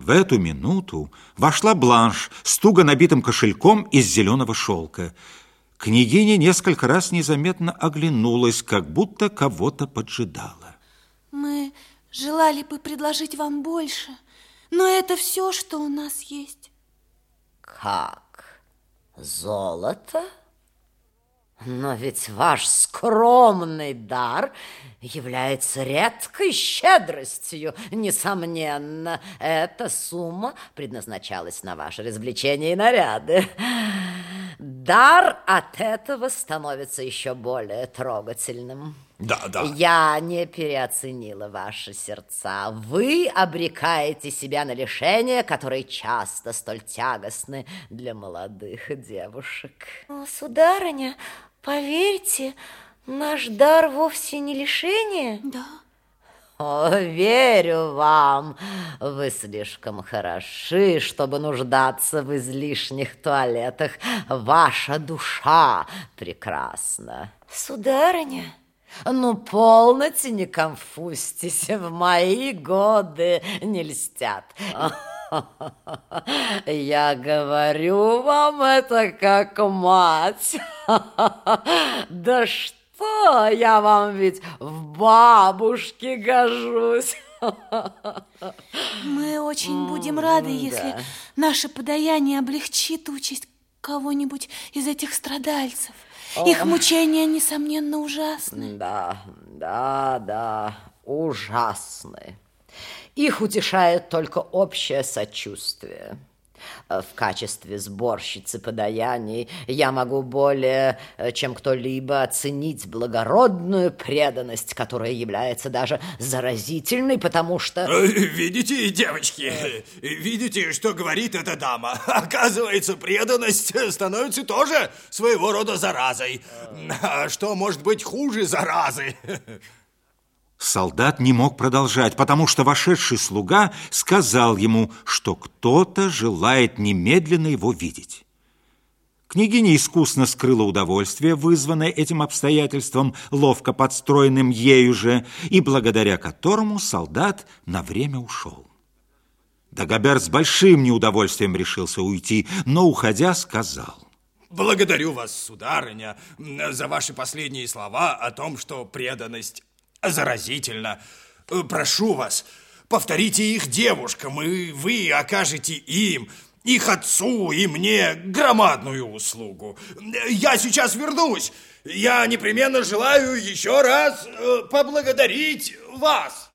В эту минуту вошла Бланш с туго набитым кошельком из зеленого шелка. Княгиня несколько раз незаметно оглянулась, как будто кого-то поджидала. Мы желали бы предложить вам больше, но это все, что у нас есть. Как? Золото? Но ведь ваш скромный дар является редкой щедростью. Несомненно, эта сумма предназначалась на ваше развлечение и наряды. Дар от этого становится еще более трогательным. Да, да. Я не переоценила ваши сердца. Вы обрекаете себя на лишения, которые часто столь тягостны для молодых девушек. О, сударыня, Поверьте, наш дар вовсе не лишение. Да. О, верю вам. Вы слишком хороши, чтобы нуждаться в излишних туалетах. Ваша душа прекрасна. Сударыня, ну, полноте не конфузьтесь, в мои годы не льстят. Я говорю вам это как мать. Да что, я вам ведь в бабушке гожусь. Мы очень будем рады, если да. наше подаяние облегчит участь кого-нибудь из этих страдальцев. Их мучения, несомненно, ужасны. Да, да, да, ужасны. Их утешает только общее сочувствие. В качестве сборщицы подаяний я могу более, чем кто-либо оценить благородную преданность, которая является даже заразительной, потому что... Э, видите, девочки, видите, что говорит эта дама? Оказывается, преданность становится тоже своего рода заразой. А что может быть хуже заразы? Солдат не мог продолжать, потому что вошедший слуга сказал ему, что кто-то желает немедленно его видеть. Княгиня искусно скрыла удовольствие, вызванное этим обстоятельством, ловко подстроенным ею же, и благодаря которому солдат на время ушел. Дагобер с большим неудовольствием решился уйти, но, уходя, сказал. Благодарю вас, сударыня, за ваши последние слова о том, что преданность заразительно. Э, прошу вас, повторите их девушкам, и вы окажете им, их отцу и мне громадную услугу. Я сейчас вернусь. Я непременно желаю еще раз э, поблагодарить вас.